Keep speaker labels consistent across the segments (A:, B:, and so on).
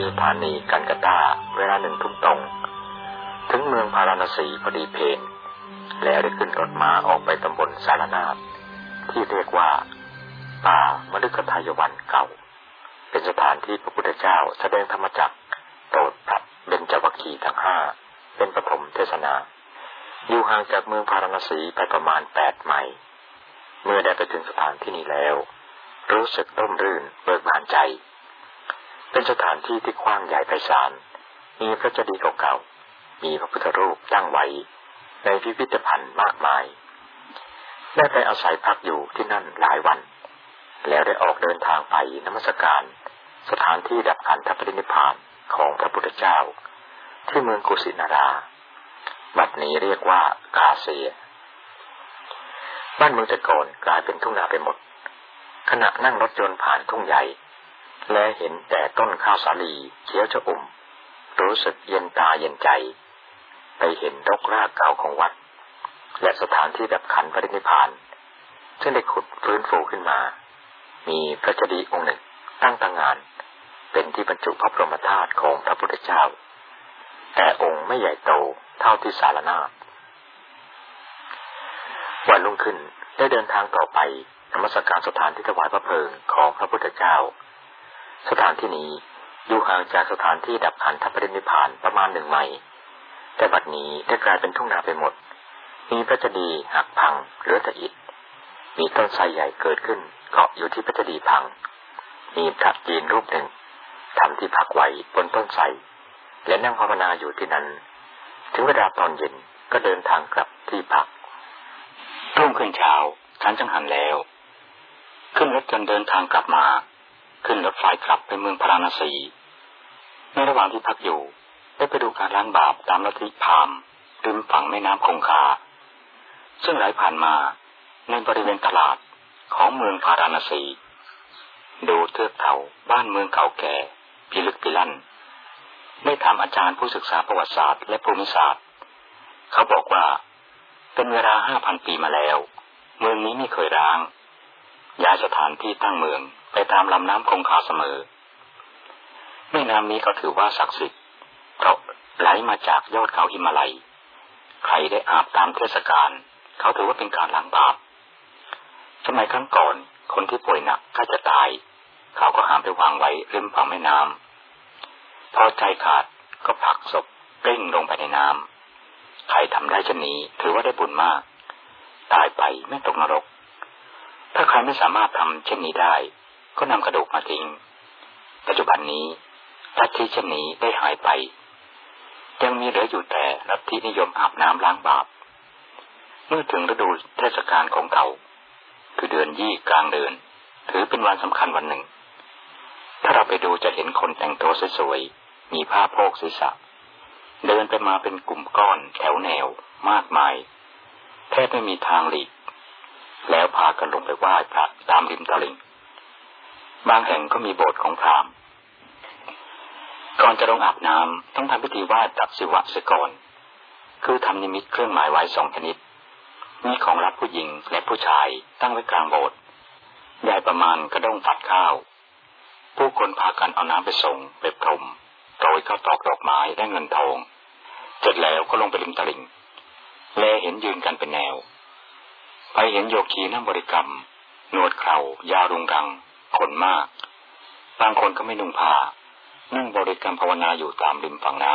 A: ที่สถานีกันกตาเวลาหนึ่งทุ่มตรง ถึงเมืองพาราณสีพอดีเพนแล้วได้ขึ้นรถมาออกไปตำบลสารนาฏที่เรียกว่า ป่ามฤคทายวันเก่า เป็นสถานที่พระพุทธเจ้าแสดงธรรมจักรโปรดพระเบญจวัคคีทั้งห้าเป็นปฐมเทศนา อยู่ห่างจากเมืองพาราณสีไปประมาณแปดไมล์เมื่อได้ไปถึงสถานที่นี้แล้ว รู้สึกร่มรื่นเบิกบานใจ เป็นสถานที่ที่กว้างใหญ่ไพศาล มีพระเจดีย์เก่าๆ มีพระพุทธรูปตั้งไว้ ในพิพิธภัณฑ์มากมาย ได้ไปอาศัยพักอยู่ที่นั่นหลายวัน แล้วได้ออกเดินทางไปนมัสการ สถานที่ดับขันธปรินิพานของพระพุทธเจ้า ที่เมืองกุสินารา บัดนี้เรียกว่ากาเซียบ้านเมืองแต่ก่อนกลายเป็นทุ่งนาไปหมด ขณะนั่งรถยนต์ผ่านทุ่งใหญ่ และเห็นแต่ต้นข้าวสาลีเขียวชอุ่มรู้สึกเย็นตาเย็นใจ ไปเห็นรกรากเก่าของวัด และสถานที่ดับขันปรินิพาน ซึ่งได้ขุดฟื้นฟูขึ้นมา มีพระเจดีย์องค์หนึ่งตั้งตั้งงาน เป็นที่บรรจุพระบรมธาตุของพระพุทธเจ้า แต่องค์ไม่ใหญ่โตเท่าที่สารนาฏวันรุ่งขึ้นได้เดินทางต่อไปนมัสการสถานที่ถวายพระเพลิงของพระพุทธเจ้า สถานที่นี้อยู่ห่างจากสถานที่ดับขันธปรินิพานประมาณหนึ่งไมล์แต่บัดนี้ได้กลายเป็นทุ่งนาไปหมด มีพระเจดีย์หักพังเหลือแต่อิฐมีต้นไทรใหญ่เกิดขึ้นเกาะอยู่ที่พระเจดีย์พัง มีพระจีนรูปหนึ่งทำที่พักไว้บนต้นไทรและนั่งภาวนาอยู่ที่นั้น ถึงเวลาตอนเย็นก็เดินทางกลับที่พักรุ่งขึ้นเช้าฉันจังหันแล้ว ขึ้นรถจนเดินทางกลับมา ขึ้นรถไฟกลับไปเมืองพาราณสี ในระหว่างที่พักอยู่ได้ไปดูการล้างบาปตามลัทธิพามริมฝั่งแม่น้ำคงคา ซึ่งไหลผ่านมาในบริเวณตลาดของเมืองพาราณสี ดูเทือกเขาบ้านเมืองเก่าแก่พิลึกพิลั่น ได้ทำอาจารย์ผู้ศึกษาประวัติศาสตร์และภูมิศาสตร์ เขาบอกว่าเป็นเวลาห้าพันปีมาแล้ว เมืองนี้ไม่เคยร้าง ย้ายสถานที่ตั้งเมือง ไปตามลำน้ำคงคาเสมอ แม่น้ำนี้ก็ถือว่าศักดิ์สิทธิ์เพราะไหลมาจากยอดเขาหิมาลัย ใครได้อาบตามเทศกาลเขาถือว่าเป็นการล้างบาปสมัยครั้งก่อนคนที่ป่วยหนักถ้าจะตาย เขาก็หามไปวางไว้ริมฝั่งแม่น้ำพอใจขาดก็ผลักศพเร่งลงไปในน้ำใครทำได้เช่นนี้ถือว่าได้บุญมาก ตายไปไม่ตกนรก ถ้าใครไม่สามารถทำเช่นนี้ได้ ก็นำกระดูกมาทิ้งปัจจุบันนี้ลัทธิเช่นนี้ได้หายไป ยังมีเหลืออยู่แต่ลัทธินิยมอาบน้ำล้างบาป เมื่อถึงฤดูเทศกาลของเขา คือเดือนยี่กลางเดือน ถือเป็นวันสำคัญวันหนึ่ง ถ้าเราไปดูจะเห็นคนแต่งตัวสวยๆ มีผ้าโพกศีรษะ เดินไปมาเป็นกลุ่มก้อนแถวแนว มากมาย แทบไม่มีทางหลีก แล้วพากันลงไปไหว้พระตามริมตลิ่ง บางแห่งก็มีโบสถ์ของพราหมณ์ก่อนจะลงอาบน้ำต้องทำพิธีไหว้ตักสิวะสกอนคือทำนิมิตเครื่องหมายไว้สองชนิด มีของรับผู้หญิงและผู้ชายตั้งไว้กลางโบสถ์ใหญ่ประมาณกระด้งฝัดข้าว ผู้คนพากันเอาน้ำไปส่งไปพรมโรยข้าวตอกดอกไม้ได้เงินทองเสร็จแล้วก็ลงไปริมตลิ่งแลเห็นยืนกันเป็นแนว ไปเห็นโยคีนั่งบริกรรม นวดเข่ายาวรุงรัง คนมาก บางคนก็ไม่นุ่งผ้า นั่งบริกรรมภาวนาอยู่ตามริมฝั่งน้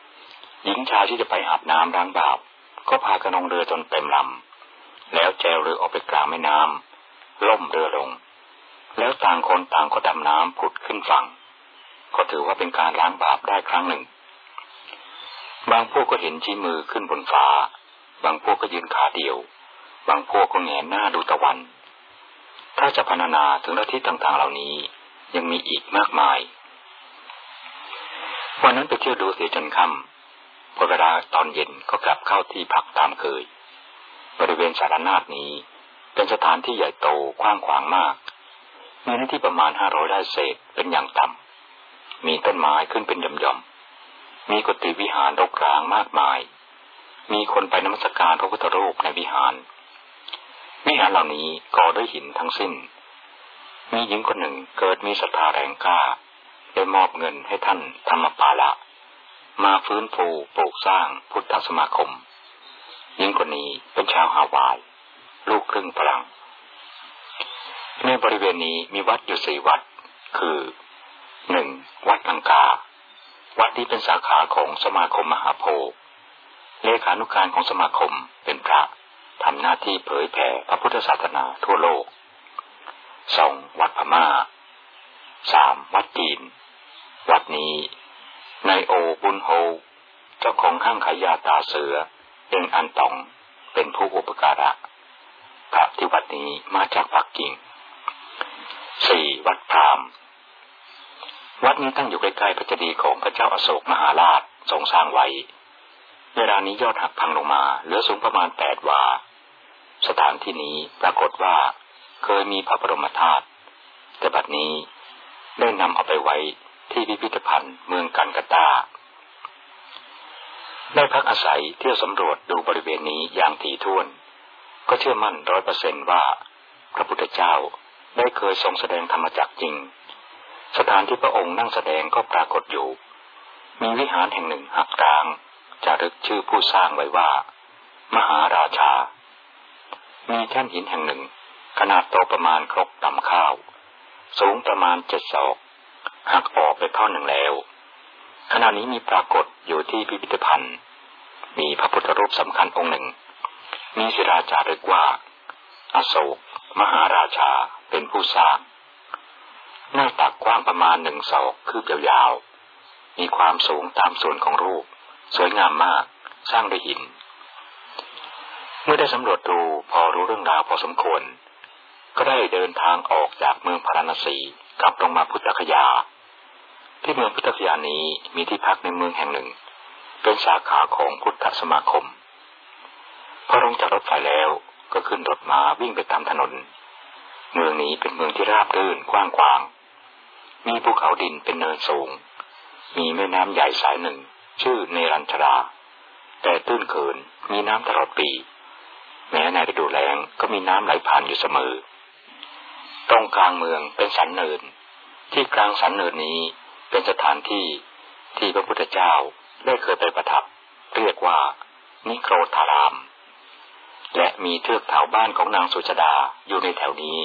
A: ำหญิงชายที่จะไปอาบน้ำล้างบาปก็พากันลงเรือจนเต็มลำแล้วแจวเรือออกไปกลางแม่น้ำล่มเรือลง แล้วต่างคนต่างก็ดำน้ำผุดขึ้นฝั่ง ก็ถือว่าเป็นการล้างบาปได้ครั้งหนึ่ง บางพวกก็เห็นชี้มือขึ้นบนฟ้า บางพวกก็ยืนขาเดียว บางพวกก็แงนหน้าดูตะวัน ถ้าจะพรรณนาถึงลัทธิต่างๆเหล่านี้ยังมีอีกมากมาย วันนั้นไปเที่ยวดูเสียจนค่ำพอเวลาตอนเย็นก็กลับเข้าที่พักตามเคย บริเวณสารนาฏนี้ เป็นสถานที่ใหญ่โตกว้างขวางมากมีเนื้อที่ประมาณห้าร้อยไร่เศษเป็นอย่างต่ำมีต้นไม้ขึ้นเป็นย่อมๆมีกุฏิวิหารรกร้างมากมาย มีคนไปนมัสการพระพุทธรูปในวิหาร วิหารเหล่านี้ก่อด้วยหินทั้งสิ้น มีหญิงคนหนึ่งเกิดมีศรัทธาแรงกล้า ได้มอบเงินให้ท่านธรรมปาละ มาฟื้นฟูปลูกสร้างพุทธสมาคม หญิงคนนี้เป็นชาวฮาวาย ลูกครึ่งฝรั่งในบริเวณนี้มีวัดอยู่สี่วัด คือหนึ่งวัดอังกา วัดนี้เป็นสาขาของสมาคมมหาโพธิ์เลขานุการของสมาคมเป็นพระ ทำหน้าที่เผยแผ่พระพุทธศาสนาทั่วโลก สองวัดพมา่าสามวัดจีน วัดนี้นายโอบุญโฮเจ้าของห้างขายยาตาเสือเองอันตองเป็นผู้อุปการะพระที่วัดนี้มาจากปักกิ่งสี่วัดพรามวัดนี้ตั้งอยู่ใกล้ๆพระเจดีย์ของพระเจ้าอาโศกมหาราชทรงสร้างไว้ เวลานี้ยอดหักพังลงมา เหลือสูงประมาณแปดวา สถานที่นี้ปรากฏว่าเคยมีพระบรมธาตุแต่บัดนี้ได้นำเอาไปไว้ที่พิพิธภัณฑ์เมืองกันกตาได้พักอาศัยเที่ยวสำรวจดูบริเวณนี้อย่างถี่ถ้วน ก็เชื่อมั่นร้อยเปอร์เซนว่า พระพุทธเจ้าได้เคยทรงแสดงธรรมจักจริง สถานที่พระองค์นั่งแสดงก็ปรากฏอยู่ มีวิหารแห่งหนึ่งหักกลาง จะรึกชื่อผู้สร้างไว้ว่า มหาราชา มีแท่นหินแห่งหนึ่ง ขนาดโตประมาณครกตำข้าว สูงประมาณเจ็ดศอกหักออกไปท่อนหนึ่งแล้ว ขณะนี้มีปรากฏอยู่ที่พิพิธภัณฑ์ มีพระพุทธรูปสำคัญองค์หนึ่ง มีศิราจารึกว่า อโศก มหาราชาเป็นผู้สร้าง หน้าตักกว้างประมาณหนึ่งศอกคืบยาวๆ มีความสูงตามส่วนของรูป สวยงามมาก สร้างด้วยหิน เมื่อได้สำรวจดูพอรู้เรื่องราวพอสมควร ก็ได้เดินทางออกจากเมืองพาราณสีกลับลงมาพุทธคยา ที่เมืองพุทธคยานี้มีที่พักในเมืองแห่งหนึ่ง เป็นสาขาของพุทธสมาคม พอลงจากรถไฟแล้วก็ขึ้นรถมาวิ่งไปตามถนน เมืองนี้เป็นเมืองที่ราบรื่นกว้างขวาง มีภูเขาดินเป็นเนินสูง มีแม่น้ำใหญ่สายหนึ่ง ชื่อเนรัญชรา แต่ตื้นเขินมีน้ำตลอดปี แม้ในฤดูแล้งก็มีน้ำไหลผ่านอยู่เสมอ ตรงกลางเมืองเป็นสันเนิน ที่กลางสันเนินนี้เป็นสถานที่ที่พระพุทธเจ้าได้เคยไปประทับ เรียกว่า นิโครธาราม และมีเทือกเขาบ้านของนางสุชดาอยู่ในแถวนี้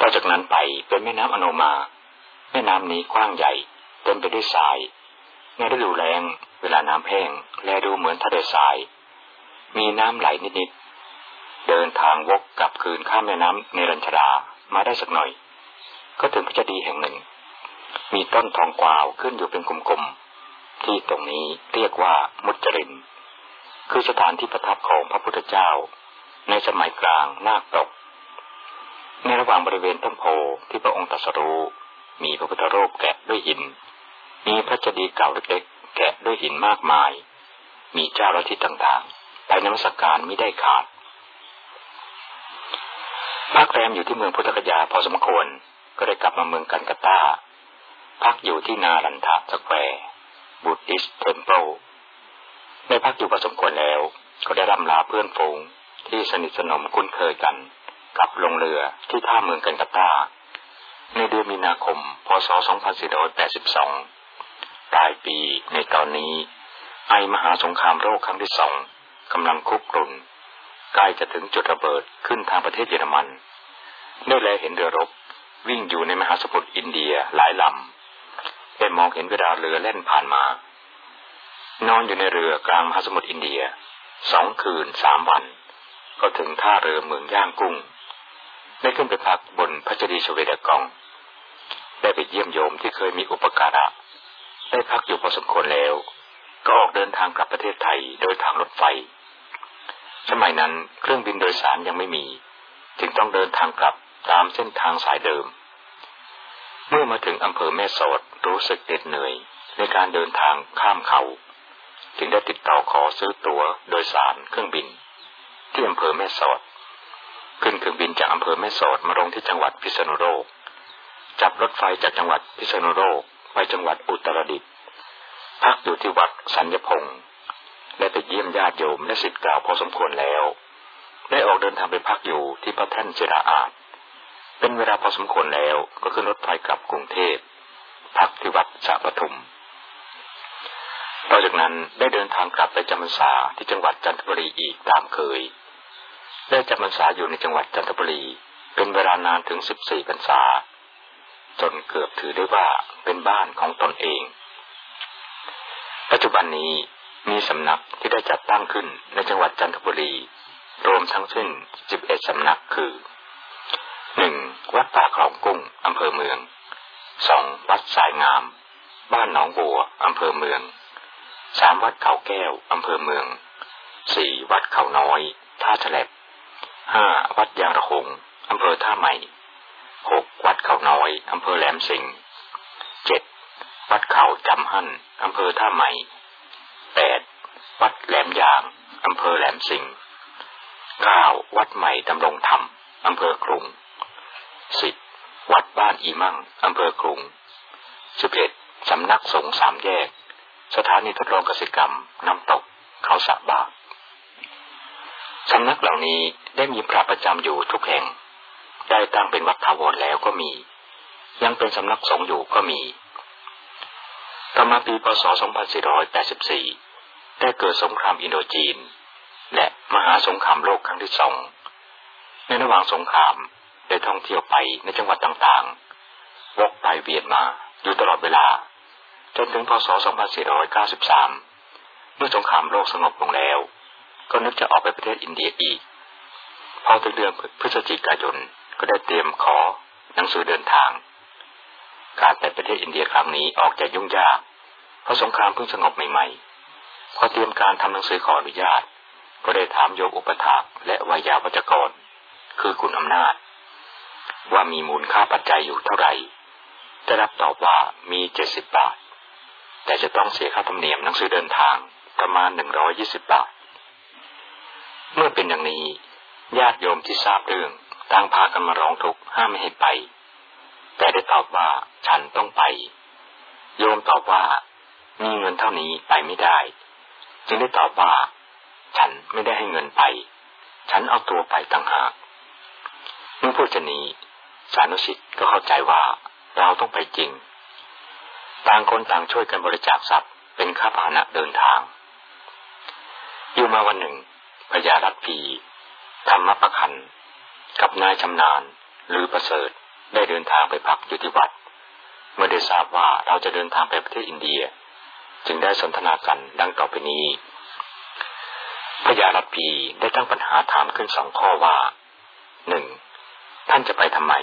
A: ต่อจากนั้นไปเป็นแม่น้ำอโนมา แม่น้ำนี้กว้างใหญ่เต็มไปด้วยทราย ในฤดูแล้งเวลาน้ำแห้ง แลดูเหมือนทะเลทราย มีน้ำไหลนิดๆ เดินทางวกกลับคืนข้ามแม่น้ำในรัญชรามาได้สักหน่อย ก็ถึงพระเจดีย์แห่งหนึ่ง มีต้นทองกวาวขึ้นอยู่เป็นกลมๆ ที่ตรงนี้เรียกว่ามุจริน คือสถานที่ประทับของพระพุทธเจ้า ในสมัยกลางนาคตก ในระหว่างบริเวณต้นโพที่พระองค์ตรัสรู้มีพระพุทธรูปแกะด้วยหิน มีพระเจดีย์เก่าเล็กๆแกะด้วยหินมากมาย มีเจ้าลัทธิต่างๆ ไปนมัสการไม่ได้ขาด พักแรมอยู่ที่เมืองพุทธคยาพอสมควร ก็ได้กลับมาเมืองกันกตา พักอยู่ที่นารันทะสแควร์บูติสเทมเพิลได้พักอยู่พอสมควรแล้ว ก็ได้รำลาเพื่อนฝูงที่สนิทสนมคุ้นเคยกันกลับลงเรือที่ท่าเมืองกันกตา ในเดือนมีนาคม พศ 2482 ปลายปีในตอนนี้ ไอมหาสงครามโลกครั้งที่สองกำลังคุกรุนใกล้จะถึงจุดระเบิดขึ้นทางประเทศเยอรมันได้แลเห็นเรือรบวิ่งอยู่ในมหาสมุทรอินเดียหลายลำได้มองเห็นเวลาเรือเล่นผ่านมา นอนอยู่ในเรือกลางมหาสมุทรอินเดียสองคืนสามวัน ก็ถึงท่าเรือเมืองย่างกุ้ง ได้ขึ้นไปพักบนพระเจดีย์ชเวดากอง ได้ไปเยี่ยมโยมที่เคยมีอุปการะ ได้พักอยู่พอสมควรแล้ว ก็ออกเดินทางกลับประเทศไทยโดยทางรถไฟ สมัยนั้นเครื่องบินโดยสารยังไม่มี จึงต้องเดินทางกลับตามเส้นทางสายเดิม เมื่อมาถึงอำเภอแม่สอดรู้สึกเหน็ดเหนื่อยในการเดินทางข้ามเขา จึงได้ติดต่อขอซื้อตั๋วโดยสารเครื่องบิน ที่อำเภอแม่สอดขึ้นเครื่องบินจากอำเภอแม่สอดมาลงที่จังหวัดพิษณุโลกจับรถไฟจากจังหวัดพิษณุโลก ไปจังหวัดอุตรดิตถ์พักอยู่ที่วัดสัญญพงศ์ได้ไปเยี่ยมญาติโยมและสิทธิ์กล่าวพอสมควรแล้ว ได้ออกเดินทางไปพักอยู่ที่พระแท่นเจราอาจเป็นเวลาพอสมควรแล้วก็ขึ้นรถไฟกลับกรุงเทพพักที่วัดสาปทุมต่อจากนั้นได้เดินทางกลับไปจำพรรษาที่จังหวัดจันทบุรีอีกตามเคย ได้จำพรรษาอยู่ในจังหวัดจันทบุรีเป็นเวลานานถึงสิบสี่พรรษา จนเกือบถือได้ว่าเป็นบ้านของตนเอง ปัจจุบันนี้มีสำนักที่ได้จัดตั้งขึ้นในจังหวัดจันทบุรี รวมทั้งสิ้นสิบเอ็ดสำนักคือหนึ่งวัดป่าคลองกุ้งอำเภอเมืองสองวัดสายงาม บ้านหนองบัวอำเภอเมืองสามวัดเขาแก้วอำเภอเมืองสี่วัดเขาน้อย ท่าฉลบห้าวัดยางระหงอำเภอท่าใหม่ วัดเขาน้อย อำเภอแหลมสิงห์เจ็ดวัดเขาจำหั่นอำเภอท่าใหม่แปดวัดแหลมยาง อำเภอแหลมสิงห์เก้าวัดใหม่ดำรงธรรม อำเภอกรุงสิบวัดบ้านอีมั่ง อำเภอกรุงสิบเอ็ดสำนักสงฆ์สามแยก สถานีทดลองกษตรกรรม น้ำตก เขาสะบาสำนักเหล่านี้ได้มีพระประจำอยู่ทุกแห่ง ได้ตั้งเป็นวัดถาวรแล้วก็มี ยังเป็นสำนักสงฆ์อยู่ก็มีต่อมาปีพศ 2484 ได้เกิดสงครามอินโดจีน และมหาสงครามโลกครั้งที่สอง ในระหว่างสงครามได้ท่องเที่ยวไปในจังหวัดต่างๆ วกไปเวียนมาอยู่ตลอดเวลา จนถึงพศ 2493 เมื่อสงครามโลกสงบลงแล้ว ก็นึกจะออกไปประเทศอินเดียอีก พอถึงเดือนพฤศจิกายน ก็ได้เตรียมขอหนังสือเดินทาง การไปประเทศอินเดียครั้งนี้ออกจะยุ่งยาก เพราะสงครามเพิ่งสงบใหม่ๆพอเตรียมการทำหนังสือขออนุญาต ก็ได้ถามโยกอุปถากและวายาวัจกร คือคุณอำนาจ ว่ามีมูลค่าปัจจัยอยู่เท่าไหร่ได้รับตอบว่ามีเจ็ดสิบบาท แต่จะต้องเสียค่าธรรมเนียมหนังสือเดินทางประมาณหนึ่งร้อยี่สิบบาท เมื่อเป็นอย่างนี้ญาติโยมที่ทราบเรื่อง ต่างพากันมาร้องทุกข์ห้ามไม่ให้ไป แต่ได้ตอบว่าฉันต้องไป โยมตอบว่ามีเงินเท่านี้ไปไม่ได้ จึงได้ตอบว่า ฉันไม่ได้ให้เงินไป ฉันเอาตัวไปต่างหากเมื่อพูดจะหนีสานุสิทธ์ก็เข้าใจว่าเราต้องไปจริง ต่างคนต่างช่วยกันบริจาคทรัพย์เป็นค่าพาหนะเดินทาง อยู่มาวันหนึ่งพญารัตพีธรรมประคัน กับนายชำนาญหรือประเสริฐได้เดินทางไปพักอยู่ที่วัด เมื่อได้ทราบว่าเราจะเดินทางไปประเทศอินเดีย จึงได้สนทนากันดังต่อไปนี้พญารัตพีได้ตั้งปัญหาถามขึ้นสองข้อว่าหนึ่งท่านจะไปทำไม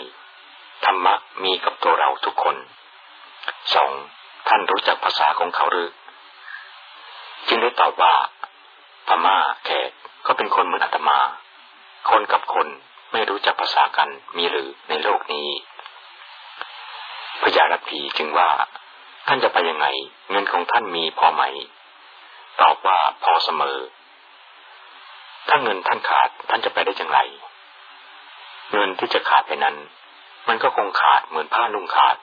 A: ธรรมะมีกับตัวเราทุกคนสองท่านรู้จักภาษาของเขาหรือ จึงได้ตอบว่าพม่าแขกก็เป็นคนเหมือนอาตมา คนกับคน ไม่รู้จักภาษากันมีหรือในโลกนี้พญาลัพีจึงว่า ท่านจะไปยังไง เงินของท่านมีพอไหม ตอบว่าพอเสมอ ถ้าเงินท่านขาดท่านจะไปได้อย่างไร เงินที่จะขาดไปนั้น มันก็คงขาดเหมือนผ้านุ่งขาด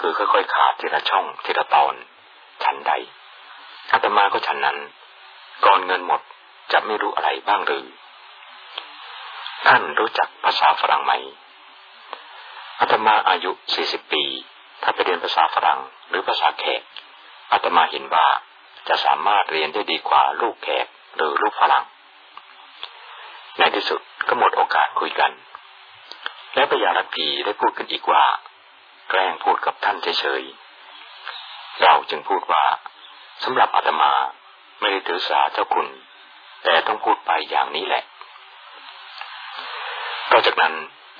A: คือค่อยๆขาดทีละช่องทีละตอนฉันใดอาตมาก็ฉันนั้น ก่อนเงินหมดจะไม่รู้อะไรบ้างหรือ ท่านรู้จักภาษาฝรั่งไหมอาตมาอายุสี่สิบปี ถ้าไปเรียนภาษาฝรั่งหรือภาษาแขกอาตมาเห็นว่าจะสามารถเรียนได้ดีกว่าลูกแขกหรือลูกฝรั่ง ในที่สุดก็หมดโอกาสคุยกัน และพยาลัพีได้พูดขึ้นอีกว่า แกล้งพูดกับท่านเฉยๆ เราจึงพูดว่าสำหรับอาตมาไม่ได้ถือสาเจ้าคุณ แต่ต้องพูดไปอย่างนี้แหละ ต่อจากนั้น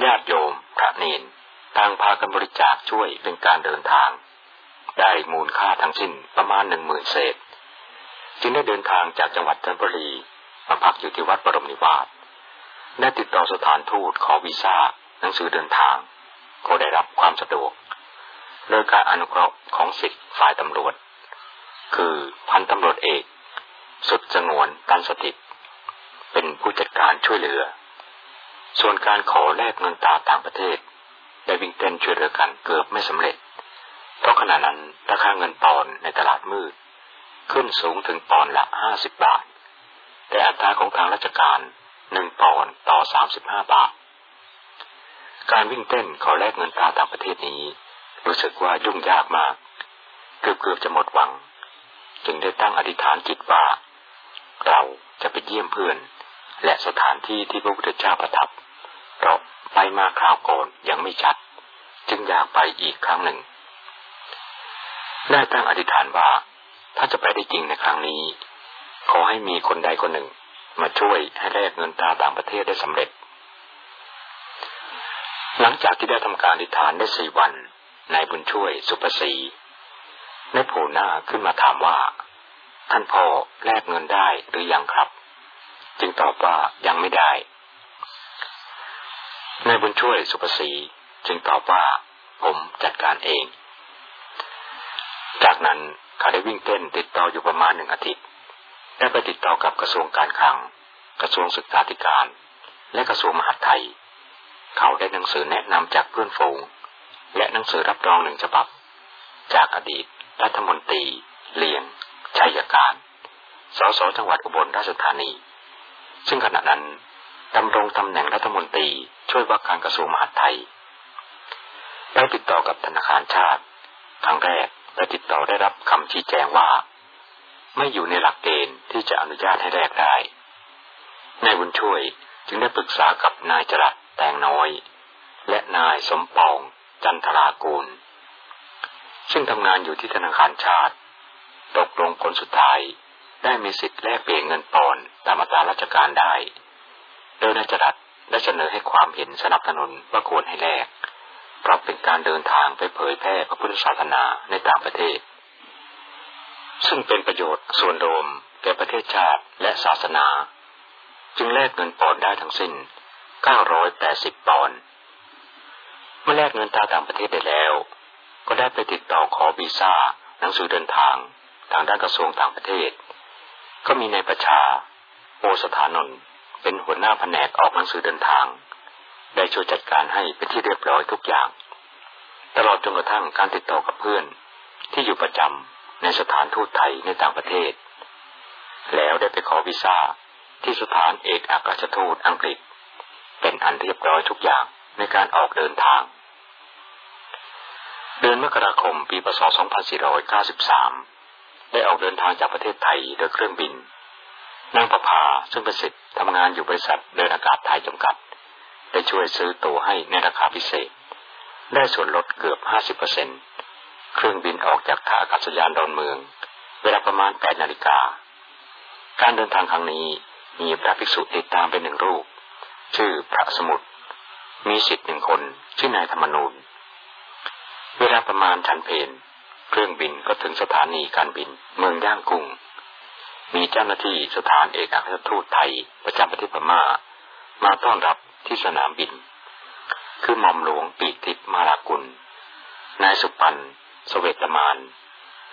A: ญาติโยมพระเนนต่างพากันบริจาคช่วยเป็นการเดินทาง ได้มูลค่าทั้งสิ้นประมาณหนึ่งหมื่นเศษ จึงได้เดินทางจากจังหวัดจันทบุรีมาพักอยู่ที่วัดบรมนิวาสได้ติดต่อสถานทูตขอวีซ่าหนังสือเดินทาง ก็ได้รับความสะดวกโดยการอนุเคราะห์ของสิทธิ์ฝ่ายตำรวจ คือพันตำรวจเอก สุดจงวนตันสติเป็นผู้จัดการช่วยเหลือ ส่วนการขอแลกเงินตาต่างประเทศได้วิ่งเต้นช่วยเหลือกันเกือบไม่สำเร็จ เพราะขณะนั้นราคาเงินปอนในตลาดมืด ขึ้นสูงถึงปอนละห้าสิบบาท แต่อัตราของทางราชการหนึ่งปอนต่อสามสิบห้าบาท การวิ่งเต้นขอแลกเงินตราต่างประเทศนี้ รู้สึกว่ายุ่งยากมาก เกือบเกือบจะหมดหวัง จึงได้ตั้งอธิษฐานจิตว่า เราจะไปเยี่ยมเพื่อน และสถานที่ที่พระพุทธเจ้าประทับ เราไปมาคราวก่อนยังไม่ชัด จึงอยากไปอีกครั้งหนึ่ง ได้ตั้งอธิษฐานว่า ถ้าจะไปได้จริงในครั้งนี้ ขอให้มีคนใดคนหนึ่ง มาช่วยให้แลกเงินตราต่างประเทศได้สำเร็จ หลังจากที่ได้ทำการอธิษฐานได้สี่วันนายบุญช่วยสุปสีได้โผล่หน้าขึ้นมาถามว่าท่านพ่อแลกเงินได้หรือยังครับ จึงตอบว่ายังไม่ได้นายบุญช่วยสุปสีจึงตอบว่าผมจัดการเอง จากนั้นเขาได้วิ่งเต้นติดต่ออยู่ประมาณหนึ่งอาทิตย์ ได้ไปติดต่อกับกระทรวงการคลัง กระทรวงศึกษาธิการ และกระทรวงมหาดไทย เขาได้หนังสือแนะนำจากเพื่อนฝูง และหนังสือรับรองหนึ่งฉบับ จากอดีต รัฐมนตรี เลียงชัยการ สสจังหวัดอุบลราชธานี ซึ่งขณะนั้นดำรงตำแหน่งรัฐมนตรีช่วยว่าการกระทรวงมหาดไทย ได้ติดต่อกับธนาคารชาติ ครั้งแรกได้ติดต่อได้รับคำชี้แจงว่า ไม่อยู่ในหลักเกณฑ์ที่จะอนุญาตให้แลกได้นายบุญช่วยจึงได้ปรึกษากับนายจรัสแตงน้อย และนายสมปองจันทรากูล ซึ่งทำงานอยู่ที่ธนาคารชาติ ตกลงผลสุดท้ายได้มีสิทธิ์แลกเปลี่ยนเงินปอน ตามอัตราราชการได้ โดยนายจรัสได้เสนอให้ความเห็นสนับสนุนว่าควรให้แลกเพราะเป็นการเดินทางไปเผยแพร่พระพุทธศาสนาในต่างประเทศ ซึ่งเป็นประโยชน์ส่วนรวมแก่ประเทศชาติและศาสนา จึงแลกเงินปอนได้ทั้งสิ้น 980 ปอนด์เมื่อแลกเงินตาต่างประเทศได้แล้ว ก็ได้ไปติดต่อขอวีซ่าหนังสือเดินทางทางด้านกระทรวงต่างประเทศ ก็มีในประชา โอสถานนท์เป็นหัวหน้าแผนกออกหนังสือเดินทาง ได้ช่วยจัดการให้เป็นที่เรียบร้อยทุกอย่าง ตลอดจนกระทั่งการติดต่อกับเพื่อน ที่อยู่ประจำในสถานทูตไทยในต่างประเทศ แล้วได้ไปขอวีซ่าที่สถานเอกอัครราชทูตอังกฤษ เป็นอันเรียบร้อยทุกอย่างในการออกเดินทาง เดือนมกราคมปีพศ 2493 ได้ออกเดินทางจากประเทศไทยโดยเครื่องบิน นางประภาซึ่งเป็นสิทธิ์ทำงานอยู่บริษัทเดินอากาศไทยจำกัด ได้ช่วยซื้อตั๋วให้ในราคาพิเศษ ได้ส่วนลดเกือบ 50%เเครื่องบินออกจากท่าอากาศยานดอนเมือง เวลาประมาณ 8 นาฬิกา การเดินทางครั้งนี้มีพระภิกษุติดตามเป็นหนึ่งรูป ชื่อพระสมุทรมีสิทธิ์หนึ่งคนชื่อนายธรรมนูญเวลาประมาณชันเพนเครื่องบินก็ถึงสถานีการบินเมืองย่างกุ้ง มีเจ้าหน้าที่สถานเอกอัครทูตไทยประจำประเทศพม่า มาต้อนรับที่สนามบิน คือหม่อมหลวงปีติมารากุล นายสุปันสเวตมาน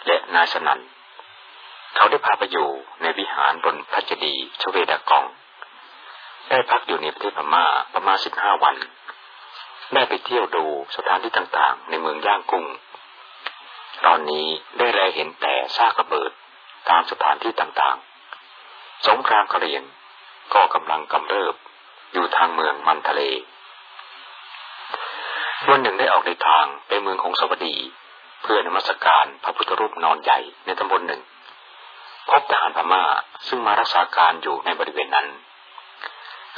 A: และนายสนัน เขาได้พาไปอยู่ในวิหารบนพระเจดีย์ชเวดากอง ได้พักอยู่ในประเทศพม่าประมาณสิบห้าวัน ได้ไปเที่ยวดูสถานที่ต่างๆ ในเมืองย่างกุ้ง ตอนนี้ได้แลเห็นแต่ซากระเบิด ตามสถานที่ต่างๆ สงครามกะเหรี่ยงก็กำลังกำเริบอยู่ทางเมืองมันทะเล วันหนึ่งได้ออกในทางไปเมืองของสวัสดี เพื่อนมัสการพระพุทธรูปนอนใหญ่ในตำบลหนึ่ง พบทหารพม่าซึ่งมารักษาการอยู่ในบริเวณนั้น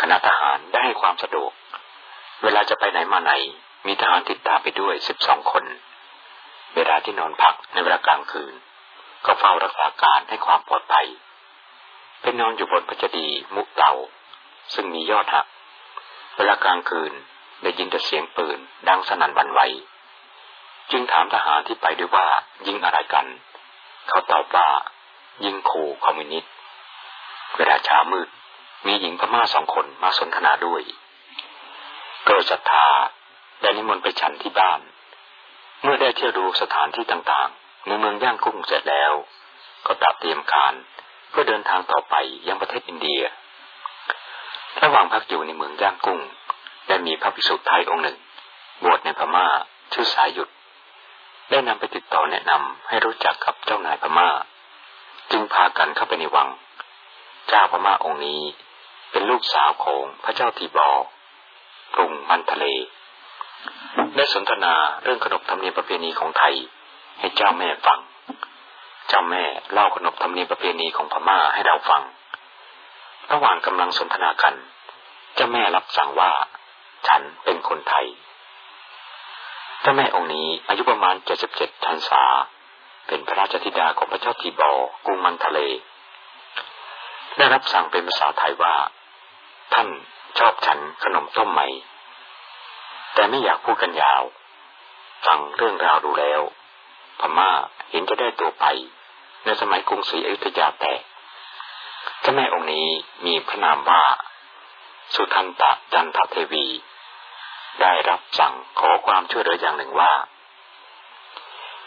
A: คณะทหารได้ให้ความสะดวก เวลาจะไปไหนมาไหน มีทหารติดตามไปด้วยสิบสองคน เวลาที่นอนพักในเวลากลางคืน ก็เฝ้ารักษาการให้ความปลอดภัยเป็นนอนอยู่บนพระเจดีย์มุกเตาซึ่งมียอดหัก เวลากลางคืนได้ยินแต่เสียงปืนดังสนั่นวันไหว จึงถามทหารที่ไปด้วยว่ายิงอะไรกัน เขาตอบว่ายิงขู่คอมมิวนิสต์ เวลาเช้ามืด มีหญิงพม่าสองคนมาสนทนาด้วยเกิดศรัทธาได้นิมนต์ไปฉันที่บ้าน เมื่อได้เที่ยวดูสถานที่ต่างๆ ในเมืองย่างกุ้งเสร็จแล้ว ก็ตัดเตรียมการเพื่อเดินทางต่อไปยังประเทศอินเดีย ระหว่างพักอยู่ในเมืองย่างกุ้ง ได้มีพระภิกษุไทยองค์หนึ่ง บวชในพม่าชื่อสายหยุด ได้นำไปติดต่อแนะนำให้รู้จักกับเจ้านายพม่า จึงพากันเข้าไปในวัง เจ้าพม่าองค์นี้เป็นลูกสาวของพระเจ้าทีบอกรุงมันทะเล ได้สนทนาเรื่องขนบธรรมเนียมประเพณีของไทย ให้เจ้าแม่ฟัง เจ้าแม่เล่าขนบธรรมเนียมประเพณีของพม่าให้เราฟัง ระหว่างกำลังสนทนากัน เจ้าแม่รับสั่งว่า ฉันเป็นคนไทย เจ้าแม่องค์นี้อายุประมาณเจ็ดสิบเจ็ดพรรษา เป็นพระราชธิดาของพระเจ้าทีบอกรุงมันทะเล ได้รับสั่งเป็นภาษาไทยว่า ท่านชอบฉันขนมต้มไหม แต่ไม่อยากพูดกันยาว ฟังเรื่องราวดูแล้ว พม่าเห็นจะได้ตัวไป ในสมัยกรุงศรีอยุธยาแตกเจ้าแม่องค์นี้มีพระนามว่า สุทันตะจันทเทวี ได้รับสั่งขอความช่วยเหลืออย่างหนึ่งว่า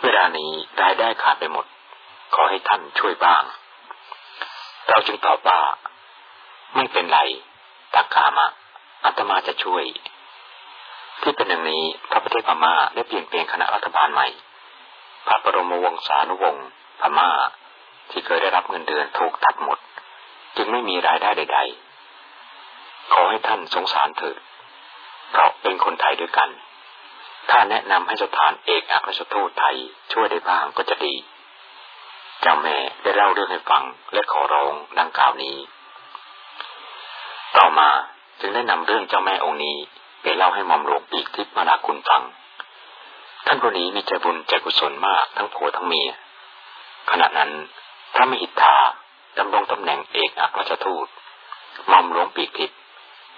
A: เวลานี้รายได้ขาดไปหมด ขอให้ท่านช่วยบ้าง เราจึงตอบว่า ไม่เป็นไรตักขามะอาตมาจะช่วย ที่เป็นอย่างนี้พระประเทศพม่าได้เปลี่ยนแปลงคณะรัฐบาลใหม่ พระบรมวงศานุวงศ์พม่า ที่เคยได้รับเงินเดือนถูกตัดหมด จึงไม่มีรายได้ใด ๆ ขอให้ท่านสงสารเถิดเพราะเป็นคนไทยด้วยกัน ถ้าแนะนำให้สถานเอกอัครราชทูตไทยช่วยได้บ้างก็จะดีเจ้าแม่ได้เล่าเรื่องให้ฟังและขอร้องดังกล่าวนี้ ต่อมาจึงได้นำเรื่องเจ้าแม่องค์นี้ไปเล่าให้หม่อมหลวงปีกทิพย์มาลาคุณฟัง ท่านคนนี้มีใจบุญใจกุศลมากทั้งผัวทั้งเมีย ขณะนั้นพระมหิทธาดำรงตำแหน่งเอกอัครราชทูตมอมหลวงปีกทิพย์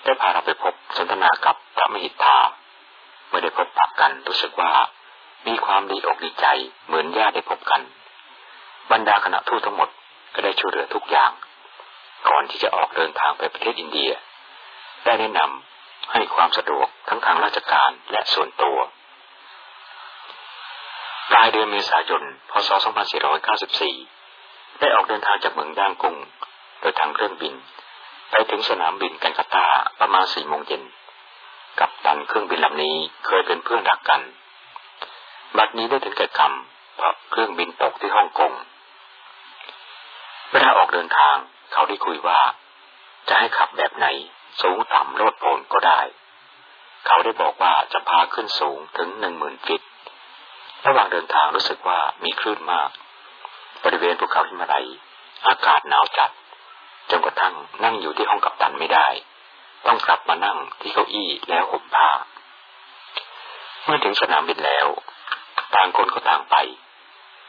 A: ได้พาเราไปพบสนทนากับพระมหิทธาเมื่อได้พบปะกันรู้สึกว่ามีความดีอกดีใจเหมือนญาติได้พบกัน บรรดาคณะทูตทั้งหมดก็ได้ช่วยเหลือทุกอย่าง ก่อนที่จะออกเดินทางไปประเทศอินเดีย ได้แนะนำให้ความสะดวกทั้งทางราชการและส่วนตัวายเดือนเมษายน พศ 2494 ได้ออกเดินทางจากเมืองย่างกุ้งโดยทางเครื่องบิน ไปถึงสนามบินกันกาตาประมาณสี่โมงเย็น กับตันเครื่องบินลำนี้เคยเป็นเพื่อนรักกัน บัดนี้ได้ถึงแก่กรรมเพราะเครื่องบินตกที่ฮ่องกงเวลาออกเดินทางเขาได้คุยว่า จะให้ขับแบบไหนสูงต่ำโลดโผนก็ได้ เขาได้บอกว่าจะพาขึ้นสูงถึงหนึ่งหมื่นฟิต ระหว่างเดินทางรู้สึกว่ามีคลื่นมาก บริเวณภูเขาหิมาลัย อากาศหนาวจัดจนกระทั่งนั่งอยู่ที่ห้องกับตันไม่ได้ ต้องกลับมานั่งที่เก้าอี้แล้วห่มผ้า เมื่อถึงสนามบินแล้ว ต่างคนก็ต่างไป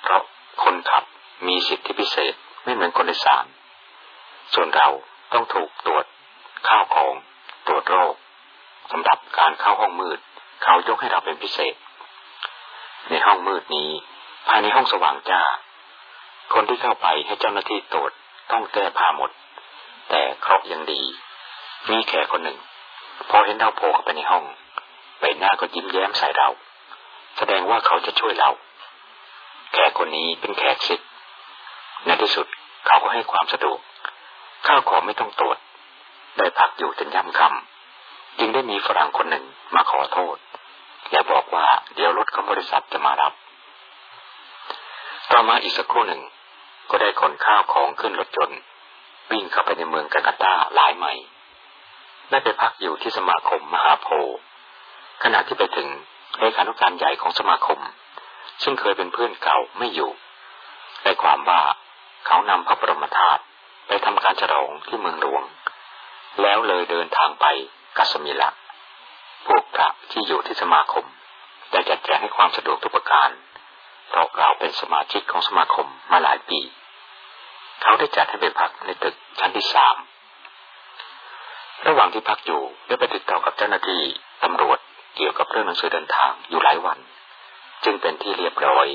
A: เพราะคนขับมีสิทธิพิเศษไม่เหมือนคนโดยสาร ส่วนเราต้องถูกตรวจข้าวของ ตรวจโรคสำหรับการเข้าห้องมืด เขายกให้เราเป็นพิเศษ ในห้องมืดนี้ ภายในห้องสว่างจ้า คนที่เข้าไปให้เจ้าหน้าที่ตรวจต้องแก้ผ้าหมด แต่เคราะยังดี มีแขกคนหนึ่ง พอเห็นเราโผล่เข้าไปในห้องใบหน้าก็ยิ้มแย้มใส่เรา แสดงว่าเขาจะช่วยเรา แขกคนนี้เป็นแขกสิทธิ์ในที่สุดเขาก็ให้ความสะดวกข้าวของไม่ต้องตรวจ ได้พักอยู่จนย่ำคำจึงได้มีฝรั่งคนหนึ่งมาขอโทษ และบอกว่าเดี๋ยวรถของบริษัทจะมารับ ต่อมาอีกสักครู่หนึ่ง ก็ได้ขนข้าวของขึ้นรถยนต์วิ่งเข้าไปในเมืองกากาตาหลายไมล์ได้ไปพักอยู่ที่สมาคมมหาโพขณะที่ไปถึงเลขานุการใหญ่ของสมาคม ซึ่งเคยเป็นเพื่อนเก่าไม่อยู่ได้ความว่าเขานำพระบรมธาตุไปทำการฉลองที่เมืองหลวง แล้วเลยเดินทางไปกัสมิละ พวกพระที่อยู่ที่สมาคม ได้จัดแจงให้ความสะดวกทุกประการเพราะเราเป็นสมาชิกของสมาคมมาหลายปี เขาได้จัดให้ไปพักในตึกชั้นที่สามระหว่างที่พักอยู่ได้ไปติดต่อกับเจ้าหน้าที่ตำรวจเกี่ยวกับเรื่องหนังสือเดินทางอยู่หลายวัน จึงเป็นที่เรียบร้อย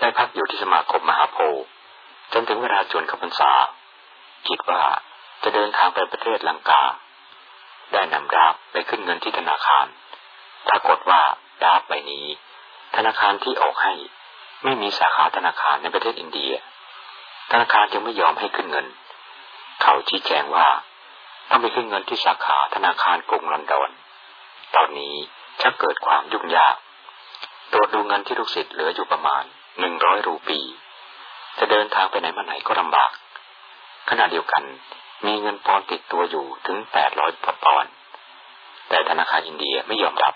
A: ได้พักอยู่ที่สมาคมมหาโพจนถึงเวลาจวนขพรรษาคิดว่าจะเดินทางไปประเทศลังกา ได้นำดาบไปขึ้นเงินที่ธนาคาร ปรากฏว่าดาบใบนี้ ธนาคารที่ออกให้ไม่มีสาขาธนาคารในประเทศอินเดีย ธนาคารจึงไม่ยอมให้ขึ้นเงิน เขาชี้แจงว่าต้องไปขึ้นเงินที่สาขาธนาคารกรุงลอนดอน ตอนนี้ชักเกิดความยุ่งยากตรวจดูเงินที่ลูกศิษย์เหลืออยู่ประมาณหนึ่งร้อยรูปี จะเดินทางไปไหนมาไหนก็ลำบาก ขณะเดียวกัน มีเงินปอนติดตัวอยู่ถึงแปดร้อยปอนแต่ธนาคารอินเดียไม่ยอมรับ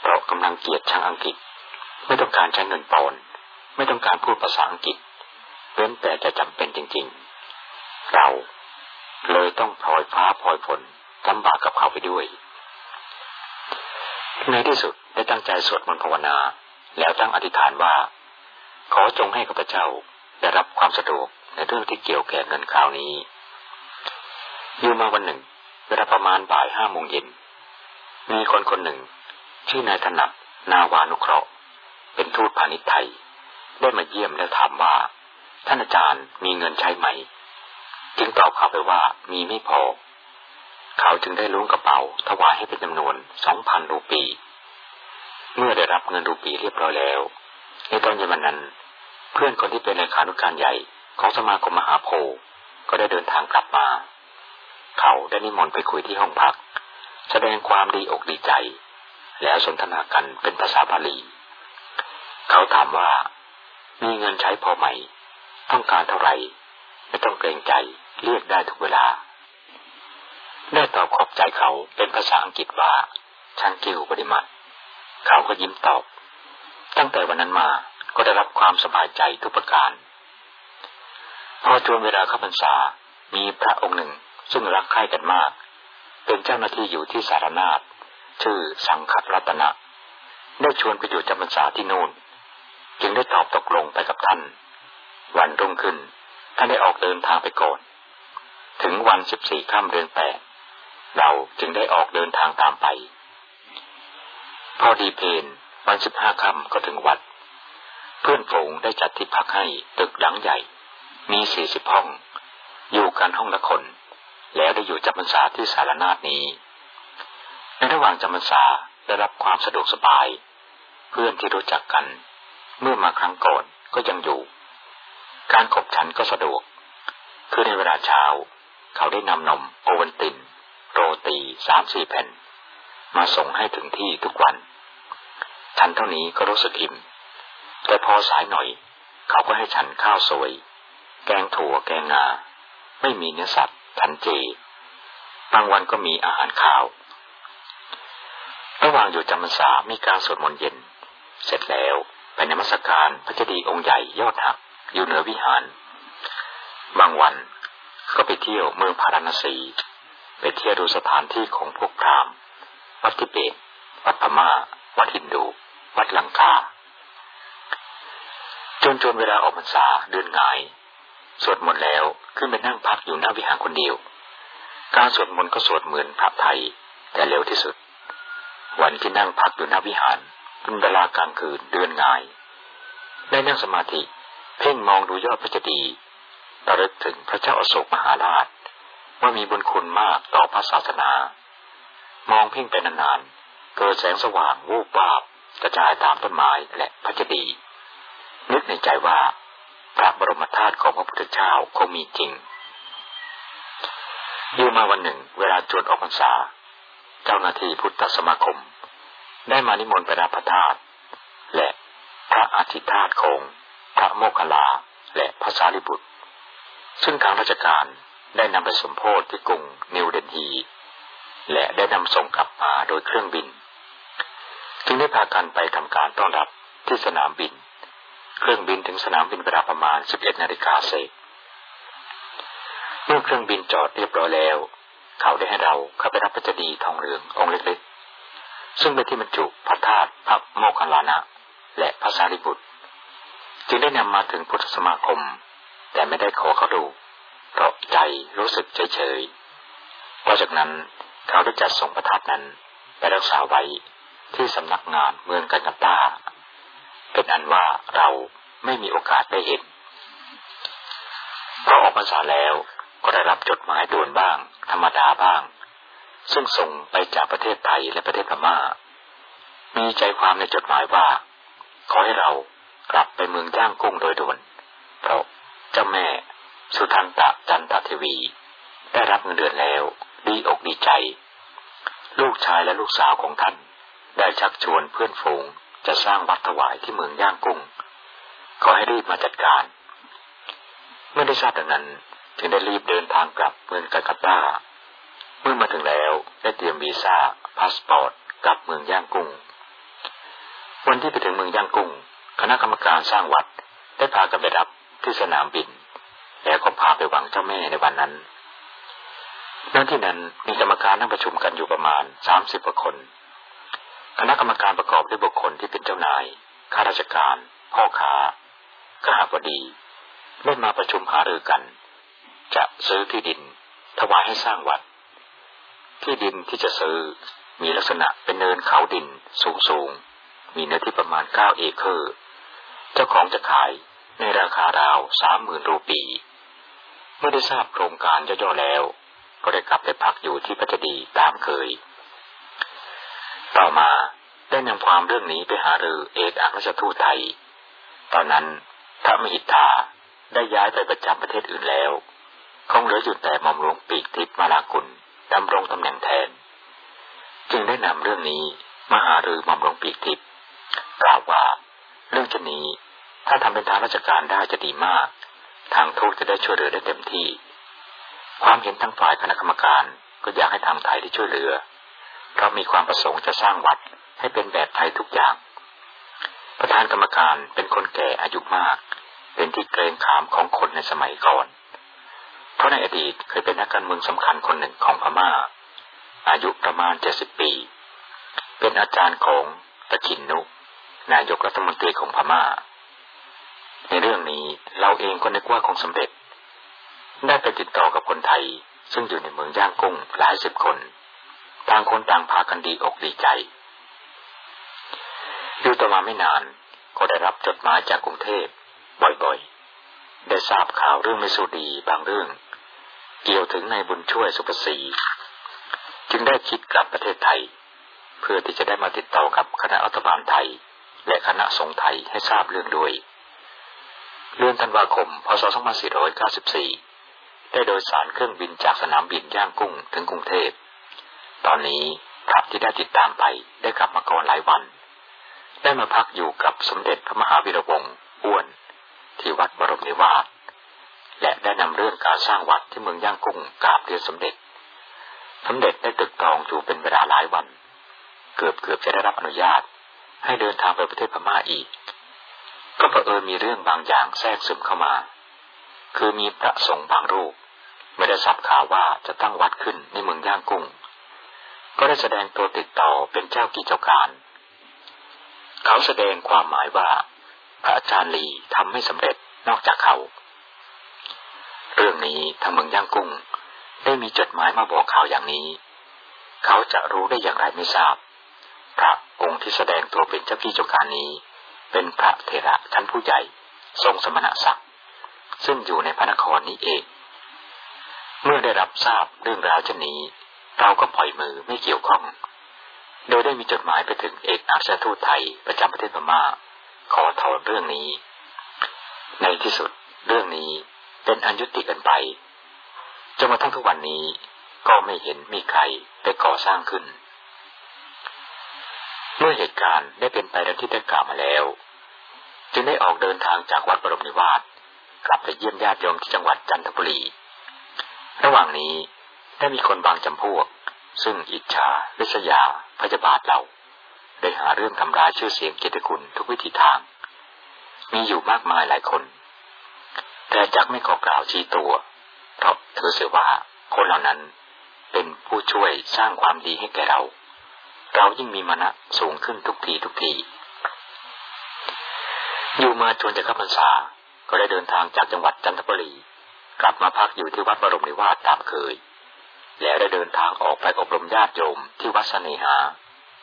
A: เพราะกำลังเกลียดชังอังกฤษ ไม่ต้องการใช้เงินปอนไม่ต้องการพูดภาษาอังกฤษเว้นแต่จะจำเป็นจริง ๆ เราเลยต้องพลอยฟ้าพลอยฝนลำบากกับเขาไปด้วย ในที่สุดได้ตั้งใจสวดมนต์ภาวนา แล้วตั้งอธิษฐานว่า ขอจงให้ข้าพเจ้าได้รับความสะดวกในเรื่องที่เกี่ยวแก่เงินคราวนี้ อยู่มาวันหนึ่งเวลาประมาณบ่ายห้าโมงเย็นมีคนคนหนึ่ง ชื่อนายถนัดนาวานุเคราะห์ เป็นทูตพาณิชย์ไทย ได้มาเยี่ยมและถามว่า ท่านอาจารย์มีเงินใช้ไหม จึงตอบเขาไปว่ามีไม่พอ เขาจึงได้ล้วงกระเป๋าถวายให้เป็นจำนวนสองพันรูปี เมื่อได้รับเงินรูปีเรียบร้อยแล้ว ในตอนเย็นวันนั้น เพื่อนคนที่เป็นเลขานุการใหญ่ของสมาคมมหาโพก็ได้เดินทางกลับมา เขาได้นิมนต์ไปคุยที่ห้องพัก แสดงความดีอกดีใจ แล้วสนทนากันเป็นภาษาบาลี เขาถามว่า มีเงินใช้พอไหม ต้องการเท่าไหร่ไม่ต้องเกรงใจเรียกได้ทุกเวลา ได้ตอบขอบใจเขาเป็นภาษาอังกฤษว่าช่างกิ้วปริมัติเขาก็ยิ้มตอบ ตั้งแต่วันนั้นมาก็ได้รับความสบายใจทุกประการ พอจวนเวลาเข้าพรรษามีพระองค์หนึ่ง ซึ่งรักใคร่กันมาก เป็นเจ้าหน้าที่อยู่ที่สารนาฏชื่อสังฆรัตนะ ได้ชวนไปอยู่จำพรรษาที่นู่น จึงได้ตอบตกลงไปกับท่าน วันรุ่งขึ้นท่านได้ออกเดินทางไปก่อน ถึงวันสิบสี่ค่ำเดือนแปดเราจึงได้ออกเดินทางตามไป พอดีเพนวันสิบห้าค่ำก็ถึงวัด เพื่อนฝูงได้จัดที่พักให้ตึกหลังใหญ่ มีสี่สิบห้อง อยู่กันห้องละคน แล้วได้อยู่จำพรรษาที่สารนาฏนี้ ในระหว่างจำพรรษาได้รับความสะดวกสบาย เพื่อนที่รู้จักกัน เมื่อมาครั้งก่อนก็ยังอยู่ การขบฉันก็สะดวก คือในเวลาเช้า เขาได้นำนมโอวันติน โรตีสามสี่แผ่น มาส่งให้ถึงที่ทุกวันฉันเท่านี้ก็รู้สึกอิ่ม แต่พอสายหน่อย เขาก็ให้ฉันข้าวสวย แกงถั่วแกงงา ไม่มีเนื้อสัตว์ ฉันเจบางวันก็มีอาหารข้าว ระหว่างอยู่จำพรรษามีการสวดมนต์เย็น เสร็จแล้วไปนมัสการพระเจดีย์องค์ใหญ่ยอดหักอยู่เหนือวิหาร บางวันก็ไปเที่ยวเมืองพาราณสี ไปเที่ยวดูสถานที่ของพวกพราหมณ์วัดทิเบต วัดพม่า วัดฮินดู วัดลังกา จนจนเวลาออกพรรษาเดือนงาย สวดมนต์แล้วขึ้นไปนั่งพักอยู่หน้าวิหารคนเดียว การสวดมนต์ก็สวดเหมือนพระไทย แต่เร็วที่สุด วันที่นั่งพักอยู่หน้าวิหารเป็นเวลากลางคืนเดือนง่าย ได้นั่งสมาธิ เพ่งมองดูยอดพระเจดีย์ระลึกถึงพระเจ้าอโศกมหาราช ว่ามีบุญคุณมากต่อพระศาสนา มองเพ่งไปนานๆ เกิดแสงสว่างวูบวาบกระจายตามต้นไม้และพระเจดีย์นึกในใจว่า พระบรมธาตุของพระพุทธเจ้าคงมีจริง อยู่มาวันหนึ่ง เวลาจวนออกพรรษา เจ้าหน้าที่พุทธสมาคม ได้มานิมนต์ไปรับพระธาตุและพระอาทิธาตุคง พระโมคคัลลาและพระสารีบุตร ซึ่งทางราชการได้นำไปสมโพธิที่กรุงนิวเดนฮีและได้นำส่งกลับมาโดยเครื่องบิน จึงได้พากันไปทำการต้อนรับที่สนามบิน เครื่องบินถึงสนามบินเวลาประมาณ 11 นาฬิกาเศษ เมื่อเครื่องบินจอดเรียบร้อยแล้ว เขาได้ให้เราเข้าไปรับพระเจดีย์ทองเหลืององค์เล็กๆ ซึ่งเป็นที่บรรจุพระธาตุพระโมคคัลลานะ และพระสารีบุตร จึงได้นำมาถึงพุทธสมาคม แต่ไม่ได้ขอเขาดู เพราะใจรู้สึกเฉยๆพอจากนั้นเขาได้จัดส่งพระธาตุนั้นไปรักษาไว้ที่สำนักงานเมืองกันตา เป็นอันว่าเราไม่มีโอกาสได้เห็นพอออกพรรษาแล้วก็ได้รับจดหมายด่วนบ้าง ธรรมดาบ้าง ซึ่งส่งไปจากประเทศไทยและประเทศพม่า มีใจความในจดหมายว่า ขอให้เรากลับไปเมืองย่างกุ้งโดยด่วน เพราะเจ้าแม่สุทันตะจันทเทวี ได้รับเงินเดือนแล้ว ดีอกดีใจ ลูกชายและลูกสาวของท่าน ได้ชักชวนเพื่อนฝูง จะสร้างวัดถวายที่เมืองย่างกุ้งขอให้รีบมาจัดการ เมื่อได้ทราบดังนั้นจึงได้รีบเดินทางกลับเมืองกาลกัตตา เมื่อมาถึงแล้วได้เตรียมวีซ่าพาสปอร์ตกลับเมืองย่างกุ้ง วันที่ไปถึงเมืองย่างกุ้ง คณะกรรมการสร้างวัดได้พากันไปรับที่สนามบิน แล้วก็พาไปหวังเจ้าแม่ในวันนั้นณที่นั้นมีกรรมการนั่งประชุมกันอยู่ประมาณสามสิบกว่าคน คณะกรรมการประกอบด้วยบุคคลที่เป็นเจ้านาย ข้าราชการ พ่อค้ากหาบดี ได้มาประชุมหารือกัน จะซื้อที่ดิน ถวายให้สร้างวัด ที่ดินที่จะซื้อมีลักษณะเป็นเนินเขาดินสูงสูง มีเนื้อที่ประมาณเก้าเอเคอร์ เจ้าของจะขายในราคาราวสามหมื่นรูปี เมื่อได้ทราบโครงการย่อๆแล้ว ก็ได้กลับไปพักอยู่ที่พัชดีตามเคย ต่อมาได้นำความเรื่องนี้ไปหารือเอกอัครราชทูตไทย ตอนนั้นพระมหิทธาได้ย้ายไปประจำประเทศอื่นแล้ว คงเหลืออยู่แต่หม่อมหลวงปีกทิพย์มาลากุลดำรงตำแหน่งแทน จึงได้นำเรื่องนี้มาหารือหม่อมหลวงปีกทิพย์กล่าวว่า เรื่องชนี้ ถ้าทำเป็นทางราชการได้จะดีมาก ทางทูตจะได้ช่วยเหลือได้เต็มที่ ความเห็นทางฝ่ายคณะกรรมการก็อยากให้ทางไทยได้ช่วยเหลือ เพราะมีความประสงค์จะสร้างวัดให้เป็นแบบไทยทุกอย่าง ประธานกรรมการเป็นคนแก่อายุมาก เป็นที่เกรงขามของคนในสมัยก่อน เพราะในอดีตเคยเป็นนักการเมืองสำคัญคนหนึ่งของพมา่า อายุประมาณเจ็ดสิบปี เป็นอาจารย์ของตะคินนุนายกรัฐมนตรีของพมา่า ในเรื่องนี้เราเองก็นึกว่าคงสำเร็จ ได้ไปติดต่อกับคนไทย ซึ่งอยู่ในเมืองย่างกุ้งหลายสิบคน ต่างคนต่างพากันดีอกดีใจอยู่ต่อมาไม่นานก็ได้รับจดหมายจากกรุงเทพบ่อยๆ ได้ทราบข่าวเรื่องไม่สูดีบางเรื่อง เกี่ยวถึงในบุญช่วยสุภศีจึงได้คิดกลับประเทศไทย เพื่อที่จะได้มาติดต่อกับคณะอัตบาลไทย และคณะสงฆ์ไทยให้ทราบเรื่องด้วย เดือนธันวาคม พศ 2494 ได้โดยสารเครื่องบินจากสนามบินย่างกุ้งถึงกรุงเทพ ตอนนี้พระที่ได้ติดตามไปได้กลับมาก่อนหลายวัน ได้มาพักอยู่กับสมเด็จพระมหาวีระวงศ์อ้วน ที่วัดบรมนิวาสและได้นำเรื่องการสร้างวัดที่เมืองย่างกุ้งกราบเรียนสมเด็จ สมเด็จได้ตึกตองอยู่เป็นเวลาหลายวัน เกือบเกือบจะได้รับอนุญาต ให้เดินทางไปประเทศพม่าอีก ก็เผอิญมีเรื่องบางอย่างแทรกซึมเข้ามา คือมีพระสงฆ์บางรูป ไม่ได้ทราบข่าวว่าจะตั้งวัดขึ้นในเมืองย่างกุ้ง ก็ได้แสดงตัวติดต่อเป็นเจ้ากิจการ เขาแสดงความหมายว่า พระอาจารย์ลีทำไม่สำเร็จนอกจากเขา เรื่องนี้ทางเมืองย่างกุ้งได้มีจดหมายมาบอกข่าวอย่างนี้ เขาจะรู้ได้อย่างไรไม่ทราบ พระองค์ที่แสดงตัวเป็นเจ้าพี่เจ้าการนี้ เป็นพระเถระชั้นผู้ใหญ่ทรงสมณศักดิ์ซึ่งอยู่ในพระนครนี้เอง เมื่อได้รับทราบเรื่องราวเช่นนี้ เราก็ปล่อยมือไม่เกี่ยวข้อง โดยได้มีจดหมายไปถึงเอกอัครราทูตไทยประจำประเทศพม่าขอถอนเรื่องนี้ ในที่สุดเรื่องนี้เป็นอันยุติกันไปจนมาทั้งทุกวันนี้ก็ไม่เห็นมีใครได้ก่อสร้างขึ้น เมื่อเหตุการณ์ได้เป็นไปดังที่ได้กล่าวมาแล้ว จึงได้ออกเดินทางจากวัดบรมนิวาสกลับไปเยี่ยมญาติโยมที่จังหวัดจันทบุรี ระหว่างนี้ได้มีคนบางจำพวก ซึ่งอิจฉาลิษยาพยาบาทเรา ได้หาเรื่องทำลายชื่อเสียงเกียรติคุณทุกวิธีทาง มีอยู่มากมายหลายคน แต่จักไม่ขอกล่าวชี้ตัว เพราะเธอเสียว่าคนเหล่านั้นเป็นผู้ช่วยสร้างความดีให้แก่เรา เรายิ่งมีมณะสูงขึ้นทุกทีทุกที อยู่มาจนจะเข้าพรรษา ก็ได้เดินทางจากจังหวัดจันทบุรี กลับมาพักอยู่ที่วัดบรมนิวาสตามเคย แล้วได้เดินทางออกไปอบรมญาติโยมที่วัดสนีหา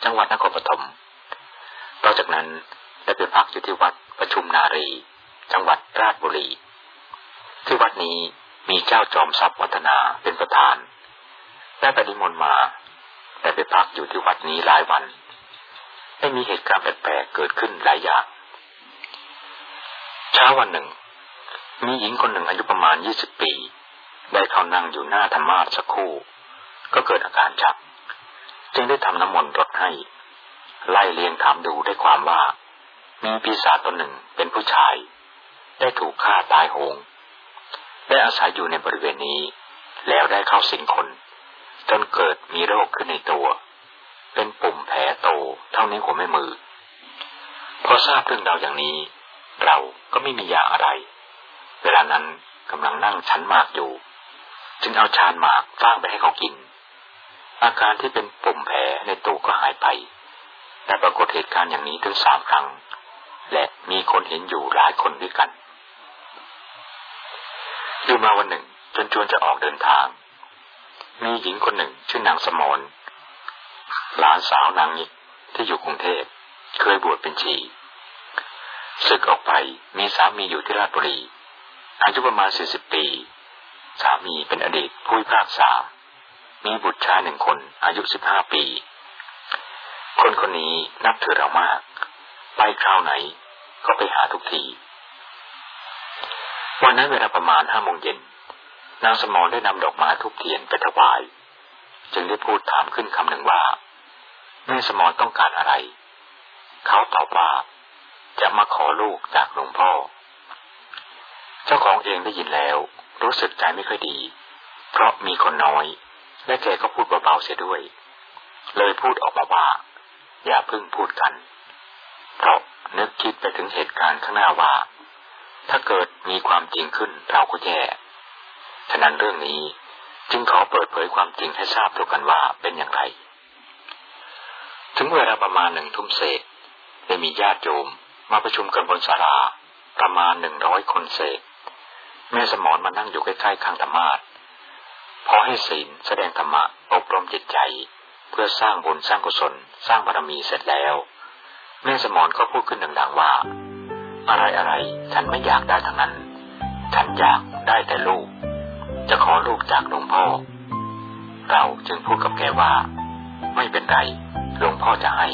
A: จังหวัดนครปฐมต่อจากนั้นได้ไปพักอยู่ที่วัดประชุมนารี จังหวัดราชบุรี ที่วัดนี้มีเจ้าจอมทรัพย์วัฒนาเป็นประธาน ได้ไปฏิมนมาแต่ไปพักอยู่ที่วัดนี้หลายวัน ได้มีเหตุการณ์แปลกๆเกิดขึ้นหลายอย่าง เช้าวันหนึ่ง มีหญิงคนหนึ่งอายุประมาณยี่สิบปี ได้เข้านั่งอยู่หน้าธรรมาสักครู่ ก็เกิดอาการชัก จึงได้ทำน้ำมนต์รดให้ ไล่เลียงถามดูได้ความว่า มีปีศาจตนหนึ่งเป็นผู้ชาย ได้ถูกฆ่าตายโหง ได้อาศัยอยู่ในบริเวณนี้ แล้วได้เข้าสิงคน จนเกิดมีโรคขึ้นในตัว เป็นปุ่มแผลโตเท่านี้หัวแม่มือ พอทราบเรื่องราวอย่างนี้ เราก็ไม่มียาอะไร เวลานั้นกำลังนั่งชั้นมากอยู่ จึงเอาชานหมากฟางไปให้เขากิน อาการที่เป็นปุ่มแผลในตูก็หายไป แต่ปรากฏเหตุการณ์อย่างนี้ถึงสามครั้ง และมีคนเห็นอยู่หลายคนด้วยกัน อยู่มาวันหนึ่ง จนจวนจะออกเดินทาง มีหญิงคนหนึ่งชื่อนางสมรหลานสาวนางนิกที่อยู่กรุงเทพเคยบวชเป็นชีศึกออกไปมีสามีอยู่ที่ราชบุรีอายุประมาณสี่สิบปี สามีเป็นอดีตผู้พิพากษา มีบุตรชายหนึ่งคน อายุสิบห้าปี คนคนนี้นับถือเรามาก ไปคราวไหนก็ไปหาทุกที วันนั้นเวลาประมาณห้าโมงเย็น นางสมรได้นำดอกไม้ทุกเทียนไปถวาย จึงได้พูดถามขึ้นคำหนึ่งว่า แม่สมรต้องการอะไร เขาตอบว่าจะมาขอลูกจากหลวงพ่อ เจ้าของเองได้ยินแล้ว รู้สึกใจไม่ค่อยดี เพราะมีคนน้อย และแกก็พูดเบาๆเสียด้วย เลยพูดออกมาว่า อย่าพึ่งพูดกัน เพราะนึกคิดไปถึงเหตุการณ์ข้างหน้าว่า ถ้าเกิดมีความจริงขึ้นเราก็แย่ฉะนั้นเรื่องนี้จึงขอเปิดเผยความจริงให้ทราบตัวกันว่าเป็นอย่างไร ถึงเวลาประมาณหนึ่งทุ่มเศษได้มีญาติโยมมาประชุมกันบนศาลาประมาณหนึ่งร้อยคนเศษ แม่สมอนมานั่งอยู่ใกล้ๆข้างธรรมาพอให้ศีลแสดงธรรมะอบรมจิตใจ เพื่อสร้างบุญสร้างกุศล สร้างบารมีเสร็จแล้ว แม่สมอนก็พูดขึ้นดังๆว่า อะไรอะไรฉันไม่อยากได้ทั้งนั้น ฉันอยากได้แต่ลูก จะขอลูกจากหลวงพ่อ เราจึงพูดกับแกว่า ไม่เป็นไรหลวงพ่อจะให้